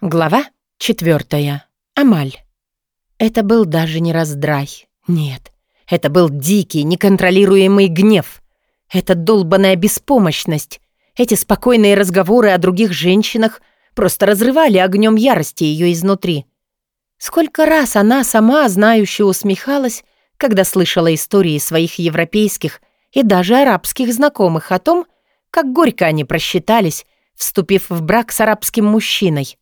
Глава четвертая. Амаль. Это был даже не раздрай. Нет. Это был дикий, неконтролируемый гнев. Это долбаная беспомощность. Эти спокойные разговоры о других женщинах просто разрывали огнем ярости ее изнутри. Сколько раз она сама, знающе усмехалась, когда слышала истории своих европейских и даже арабских знакомых о том, как горько они просчитались, вступив в брак с арабским мужчиной.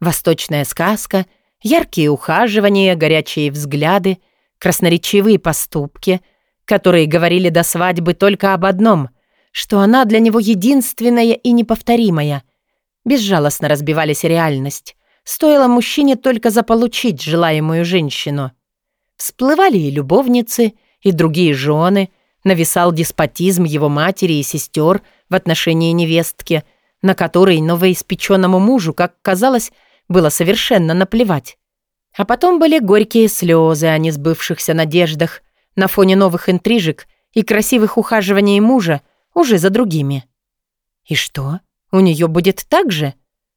Восточная сказка, яркие ухаживания, горячие взгляды, красноречивые поступки, которые говорили до свадьбы только об одном, что она для него единственная и неповторимая. Безжалостно разбивались реальность. Стоило мужчине только заполучить желаемую женщину. Всплывали и любовницы, и другие жены, нависал деспотизм его матери и сестер в отношении невестки, на которой новоиспеченному мужу, как казалось, было совершенно наплевать. А потом были горькие слезы о несбывшихся надеждах на фоне новых интрижек и красивых ухаживаний мужа уже за другими. И что, у нее будет так же?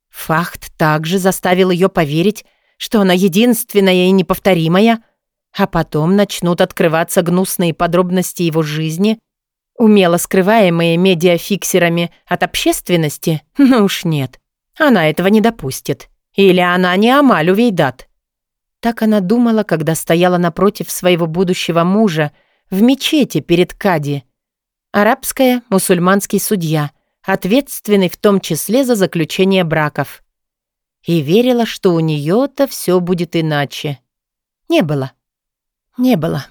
Факт также заставил ее поверить, что она единственная и неповторимая, а потом начнут открываться гнусные подробности его жизни, умело скрываемые медиафиксерами от общественности? Ну уж нет, она этого не допустит. Или она не Амалю Вейдат? Так она думала, когда стояла напротив своего будущего мужа в мечети перед Кади. Арабская, мусульманский судья, ответственный в том числе за заключение браков. И верила, что у нее-то все будет иначе. Не было. Не было.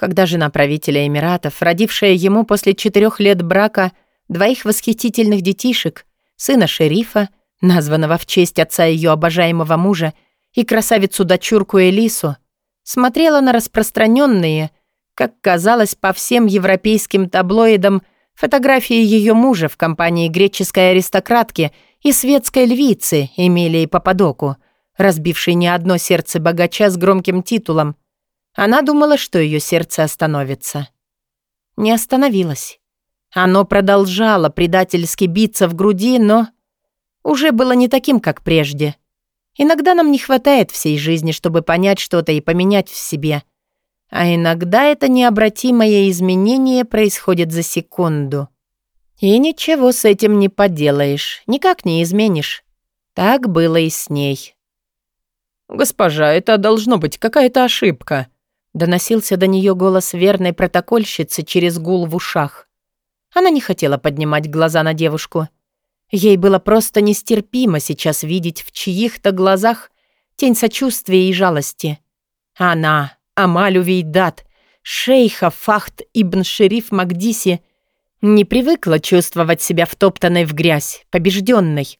Когда жена правителя Эмиратов, родившая ему после четырех лет брака двоих восхитительных детишек, сына шерифа названного в честь отца ее обожаемого мужа, и красавицу-дочурку Элису, смотрела на распространенные, как казалось по всем европейским таблоидам, фотографии ее мужа в компании греческой аристократки и светской львицы Эмилии Пападоку, разбившей не одно сердце богача с громким титулом. Она думала, что ее сердце остановится. Не остановилось. Оно продолжало предательски биться в груди, но уже было не таким, как прежде. Иногда нам не хватает всей жизни, чтобы понять что-то и поменять в себе. А иногда это необратимое изменение происходит за секунду. И ничего с этим не поделаешь, никак не изменишь. Так было и с ней. «Госпожа, это должно быть какая-то ошибка», — доносился до нее голос верной протокольщицы через гул в ушах. Она не хотела поднимать глаза на девушку — Ей было просто нестерпимо сейчас видеть в чьих-то глазах тень сочувствия и жалости. Она, Амалю Вейдат, шейха Фахт ибн Шериф Магдиси, не привыкла чувствовать себя втоптанной в грязь, побежденной.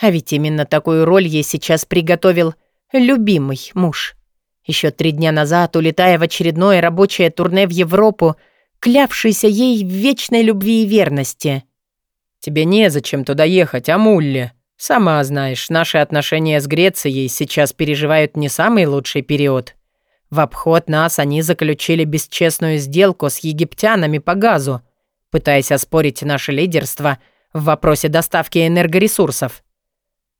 А ведь именно такую роль ей сейчас приготовил любимый муж. Еще три дня назад, улетая в очередное рабочее турне в Европу, клявшийся ей в вечной любви и верности — «Тебе незачем туда ехать, Амулли. Сама знаешь, наши отношения с Грецией сейчас переживают не самый лучший период. В обход нас они заключили бесчестную сделку с египтянами по газу, пытаясь оспорить наше лидерство в вопросе доставки энергоресурсов.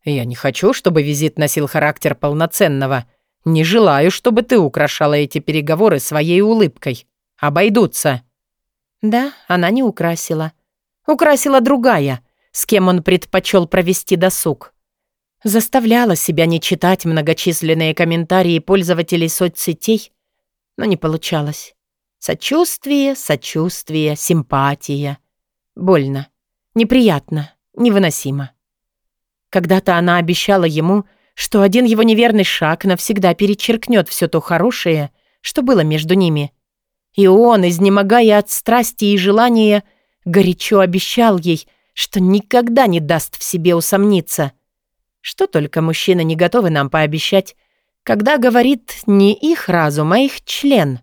Я не хочу, чтобы визит носил характер полноценного. Не желаю, чтобы ты украшала эти переговоры своей улыбкой. Обойдутся». Да, она не украсила украсила другая, с кем он предпочел провести досуг. Заставляла себя не читать многочисленные комментарии пользователей соцсетей, но не получалось. Сочувствие, сочувствие, симпатия. Больно, неприятно, невыносимо. Когда-то она обещала ему, что один его неверный шаг навсегда перечеркнет все то хорошее, что было между ними. И он, изнемогая от страсти и желания, горячо обещал ей, что никогда не даст в себе усомниться. Что только мужчины не готовы нам пообещать, когда говорит не их разум, а их член.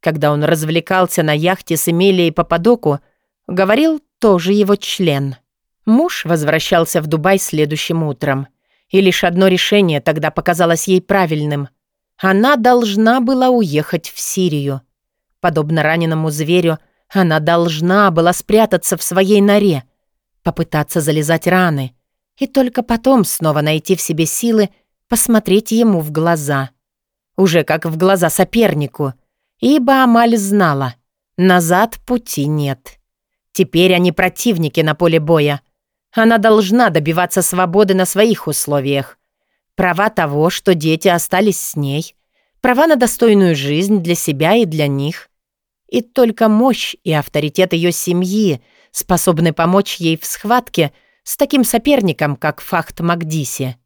Когда он развлекался на яхте с Эмилией Пападоку, говорил тоже его член. Муж возвращался в Дубай следующим утром. И лишь одно решение тогда показалось ей правильным. Она должна была уехать в Сирию. Подобно раненому зверю, она должна была спрятаться в своей норе, попытаться залезать раны. и только потом снова найти в себе силы посмотреть ему в глаза. Уже как в глаза сопернику, ибо Амаль знала, назад пути нет. Теперь они противники на поле боя. Она должна добиваться свободы на своих условиях. Права того, что дети остались с ней. Права на достойную жизнь для себя и для них. И только мощь и авторитет ее семьи способны помочь ей в схватке с таким соперником, как Фахт Магдиси.